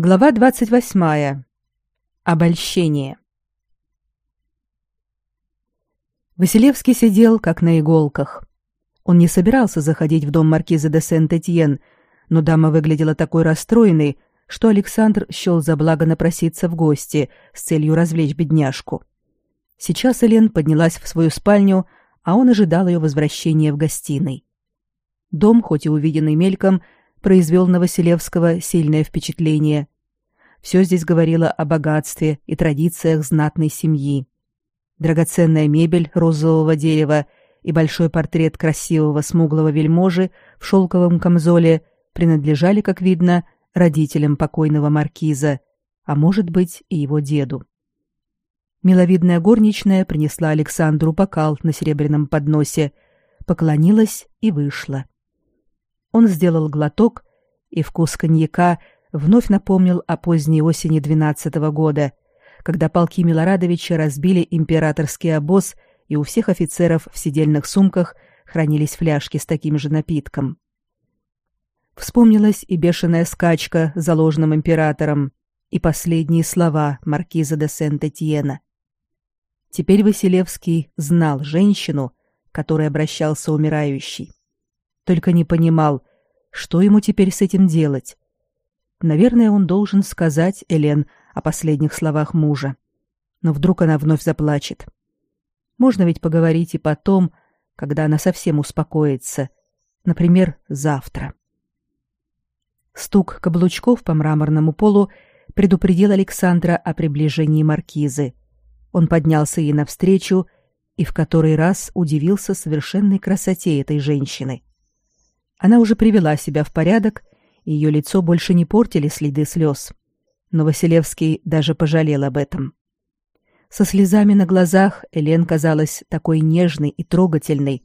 Глава 28. Обольщение. Василевский сидел как на иголках. Он не собирался заходить в дом маркиза де Сент-Этьен, но дама выглядела такой расстроенной, что Александр счел за благо напроситься в гости с целью развлечь бедняжку. Сейчас Элен поднялась в свою спальню, а он ожидал ее возвращения в гостиной. Дом, хоть и увиденный мельком, произвел на Василевского сильное впечатление. Все здесь говорило о богатстве и традициях знатной семьи. Драгоценная мебель розового дерева и большой портрет красивого смуглого вельможи в шелковом камзоле принадлежали, как видно, родителям покойного маркиза, а может быть и его деду. Миловидная горничная принесла Александру бокал на серебряном подносе, поклонилась и вышла. Он сделал глоток, и вкус коньяка вновь напомнил о поздней осени двенадцатого года, когда полки Милорадовича разбили императорский обоз, и у всех офицеров в сидельных сумках хранились фляжки с таким же напитком. Вспомнилась и бешеная скачка за ложным императором, и последние слова маркиза де Сент-Этьена. Теперь Василевский знал женщину, которой обращался умирающий только не понимал, что ему теперь с этим делать. Наверное, он должен сказать Элен о последних словах мужа. Но вдруг она вновь заплачет. Можно ведь поговорить и потом, когда она совсем успокоится. Например, завтра. Стук каблучков по мраморному полу предупредил Александра о приближении маркизы. Он поднялся ей навстречу и в который раз удивился совершенной красоте этой женщины. Она уже привела себя в порядок, и ее лицо больше не портили следы слез. Но Василевский даже пожалел об этом. Со слезами на глазах Элен казалась такой нежной и трогательной,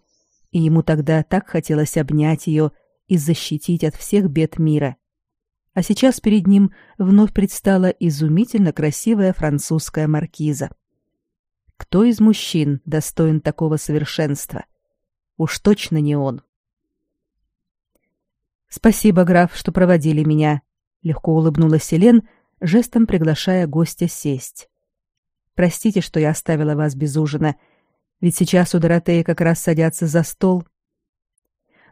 и ему тогда так хотелось обнять ее и защитить от всех бед мира. А сейчас перед ним вновь предстала изумительно красивая французская маркиза. Кто из мужчин достоин такого совершенства? Уж точно не он. Спасибо, граф, что проводили меня, легко улыбнулась Селен, жестом приглашая гостя сесть. Простите, что я оставила вас без ужина, ведь сейчас у Доротеи как раз садятся за стол.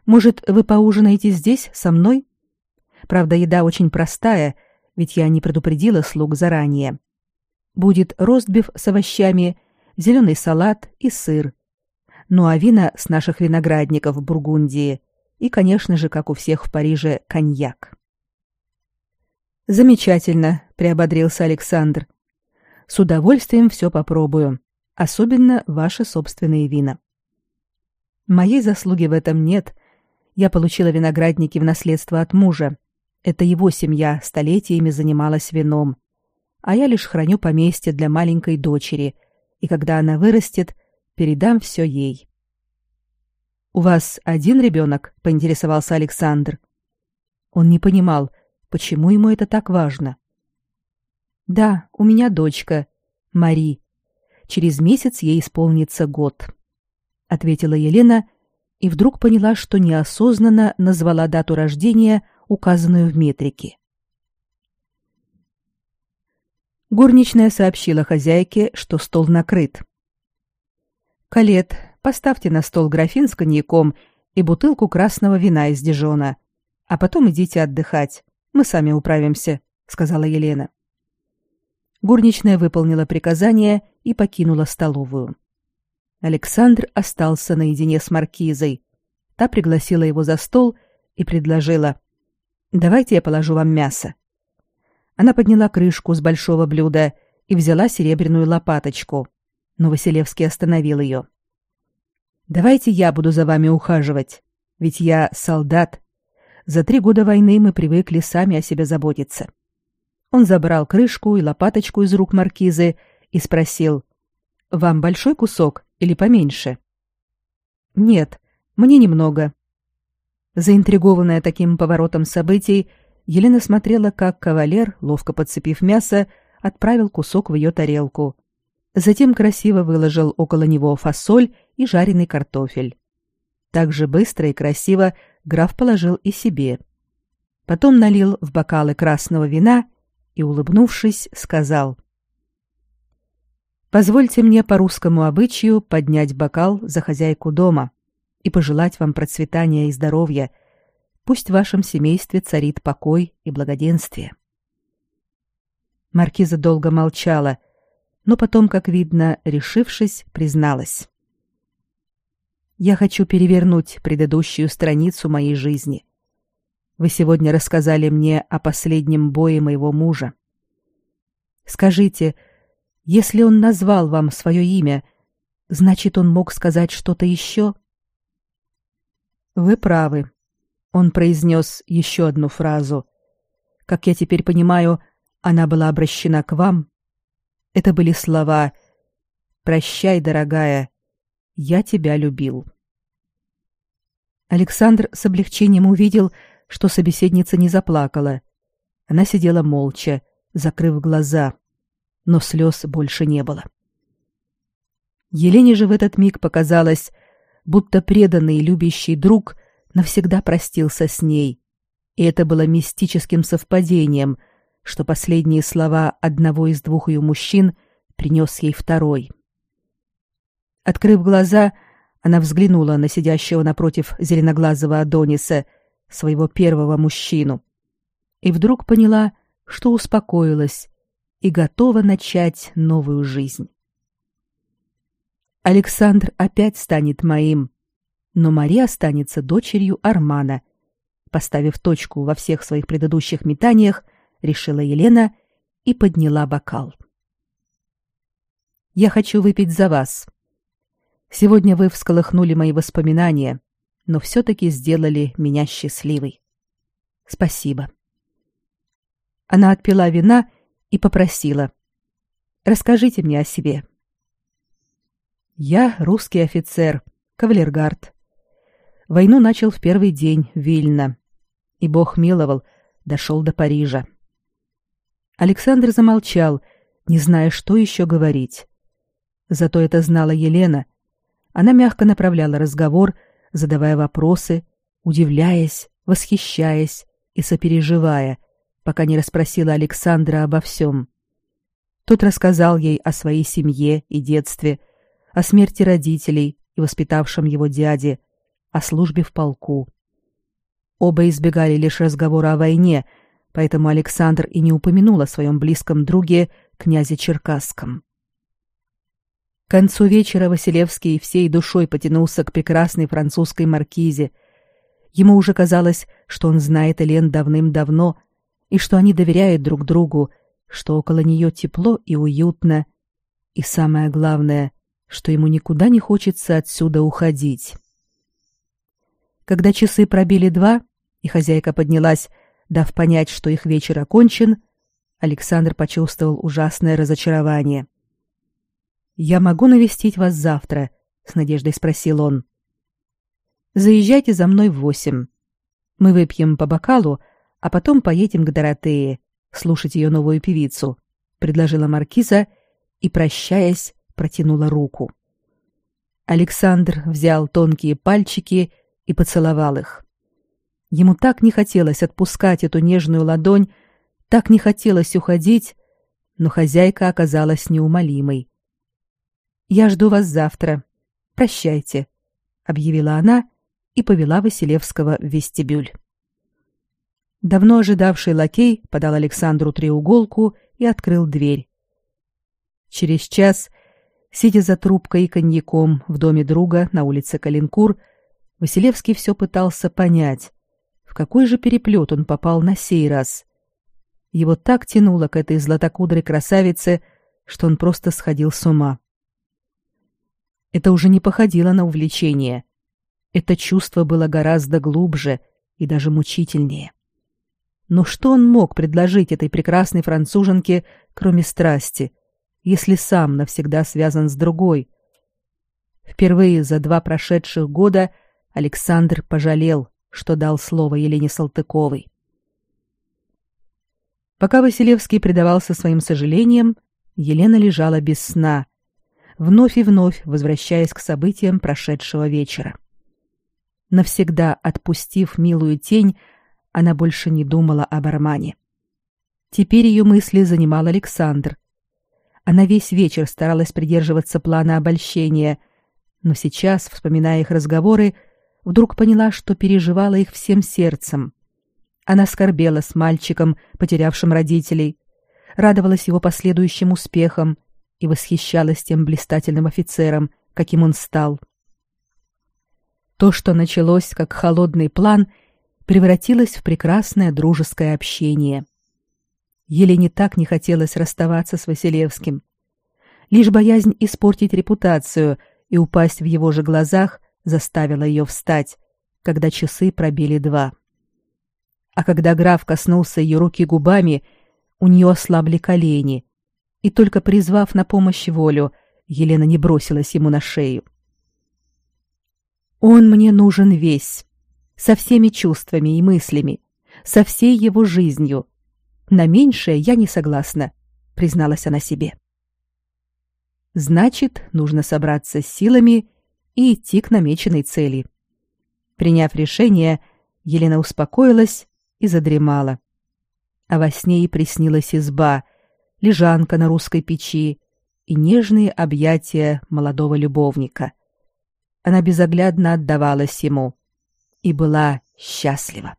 Может, вы поужинаете здесь со мной? Правда, еда очень простая, ведь я не предупредила слуг заранее. Будет ростбиф с овощами, зеленый салат и сыр. Ну а вина с наших виноградников в Бургундии — и, конечно же, как у всех в Париже, коньяк. Замечательно, приободрился Александр. С удовольствием все попробую, особенно ваши собственные вина. Моей заслуги в этом нет. Я получила виноградники в наследство от мужа. Это его семья столетиями занималась вином, а я лишь храню поместье для маленькой дочери, и когда она вырастет, передам все ей. У вас один ребенок?» — поинтересовался Александр. Он не понимал, почему ему это так важно. Да, у меня дочка, Мари. Через месяц ей исполнится год, ответила Елена и вдруг поняла, что неосознанно назвала дату рождения, указанную в метрике. Горничная сообщила хозяйке, что стол накрыт. Калет, поставьте на стол графин с коньяком и бутылку красного вина из Дижона, а потом идите отдыхать. Мы сами управимся, сказала Елена. Горничная выполнила приказание и покинула столовую. Александр остался наедине с маркизой. Та пригласила его за стол и предложила: "Давайте я положу вам мясо". Она подняла крышку с большого блюда и взяла серебряную лопаточку, но Василевский остановил ее. Давайте я буду за вами ухаживать, ведь я солдат. За три года войны мы привыкли сами о себе заботиться. Он забрал крышку и лопаточку из рук маркизы и спросил: "Вам большой кусок или поменьше?" "Нет, мне немного". Заинтригованная таким поворотом событий, Елена смотрела, как кавалер, ловко подцепив мясо, отправил кусок в ее тарелку, Затем красиво выложил около него фасоль и жареный картофель. Так же быстро и красиво граф положил и себе. Потом налил в бокалы красного вина и, улыбнувшись, сказал «Позвольте мне по русскому обычаю поднять бокал за хозяйку дома и пожелать вам процветания и здоровья. Пусть в вашем семействе царит покой и благоденствие». Маркиза долго молчала, но потом, как видно, решившись, призналась. «Я хочу перевернуть предыдущую страницу моей жизни. Вы сегодня рассказали мне о последнем бое моего мужа. Скажите, если он назвал вам свое имя, значит, он мог сказать что-то еще?» «Вы правы», он произнес еще одну фразу. Как я теперь понимаю, она была обращена к вам. Это были слова «Прощай, дорогая, я тебя любил». Александр с облегчением увидел, что собеседница не заплакала. Она сидела молча, закрыв глаза, но слез больше не было. Елене же в этот миг показалось, будто преданный и любящий друг навсегда простился с ней, и это было мистическим совпадением — что последние слова одного из двух ее мужчин принес ей второй. Открыв глаза, она взглянула на сидящего напротив зеленоглазого Адониса, своего первого мужчину, и вдруг поняла, что успокоилась и готова начать новую жизнь. Александр опять станет моим, но Мария останется дочерью Армана. Поставив точку во всех своих предыдущих метаниях, решила Елена и подняла бокал. Я хочу выпить за вас. Сегодня вы всколыхнули мои воспоминания, но все таки сделали меня счастливой. Спасибо. Она отпила вина и попросила: "Расскажите мне о себе". Я русский офицер, кавалергард. Войну начал в первый день Вильно, и Бог миловал, дошел до Парижа. Александр замолчал, не зная, что еще говорить. Зато это знала Елена. Она мягко направляла разговор, задавая вопросы, удивляясь, восхищаясь и сопереживая, пока не расспросила Александра обо всем. Тот рассказал ей о своей семье и детстве, о смерти родителей и воспитавшем его дяде, о службе в полку. Оба избегали лишь разговора о войне — поэтому Александр и не упомянул о своем близком друге, князе Черкасском. К концу вечера Василевский всей душой потянулся к прекрасной французской маркизе. Ему уже казалось, что он знает Элен давным-давно и что они доверяют друг другу, что около нее тепло и уютно, и самое главное, что ему никуда не хочется отсюда уходить. Когда часы пробили два, и хозяйка поднялась, Дав понять, что их вечер окончен, Александр почувствовал ужасное разочарование. «Я могу навестить вас завтра?» — с надеждой спросил он. «Заезжайте за мной в восемь. Мы выпьем по бокалу, а потом поедем к Доротее, слушать ее новую певицу», — предложила маркиза и, прощаясь, протянула руку. Александр взял тонкие пальчики и поцеловал их. Ему так не хотелось отпускать эту нежную ладонь, так не хотелось уходить, но хозяйка оказалась неумолимой. «Я жду вас завтра. Прощайте», — объявила она и повела Василевского в вестибюль. Давно ожидавший лакей подал Александру треуголку и открыл дверь. Через час, сидя за трубкой и коньяком в доме друга на улице Калинкур, Василевский все пытался понять, в какой же переплет он попал на сей раз? Его так тянуло к этой златокудрой красавице, что он просто сходил с ума. Это уже не походило на увлечение. Это чувство было гораздо глубже и даже мучительнее. Но что он мог предложить этой прекрасной француженке, кроме страсти, если сам навсегда связан с другой? Впервые за два прошедших года Александр пожалел, что дал слово Елене Салтыковой. Пока Василевский предавался своим сожалениям, Елена лежала без сна, вновь и вновь возвращаясь к событиям прошедшего вечера. Навсегда отпустив милую тень, она больше не думала об Армане. Теперь ее мысли занимал Александр. Она весь вечер старалась придерживаться плана обольщения, но сейчас, вспоминая их разговоры, вдруг поняла, что переживала их всем сердцем. Она скорбела с мальчиком, потерявшим родителей, радовалась его последующим успехам и восхищалась тем блистательным офицером, каким он стал. То, что началось как холодный план, превратилось в прекрасное дружеское общение. Елене так не хотелось расставаться с Василевским. Лишь боязнь испортить репутацию и упасть в его же глазах заставила ее встать, когда часы пробили два. А когда граф коснулся ее руки губами, у нее ослабли колени, и только призвав на помощь волю, Елена не бросилась ему на шею. Он мне нужен весь, со всеми чувствами и мыслями, со всей его жизнью. На меньшее я не согласна, призналась она себе. Значит, нужно собраться с силами и идти к намеченной цели. Приняв решение, Елена успокоилась и задремала. А во сне ей приснилась изба, лежанка на русской печи и нежные объятия молодого любовника. Она безоглядно отдавалась ему и была счастлива.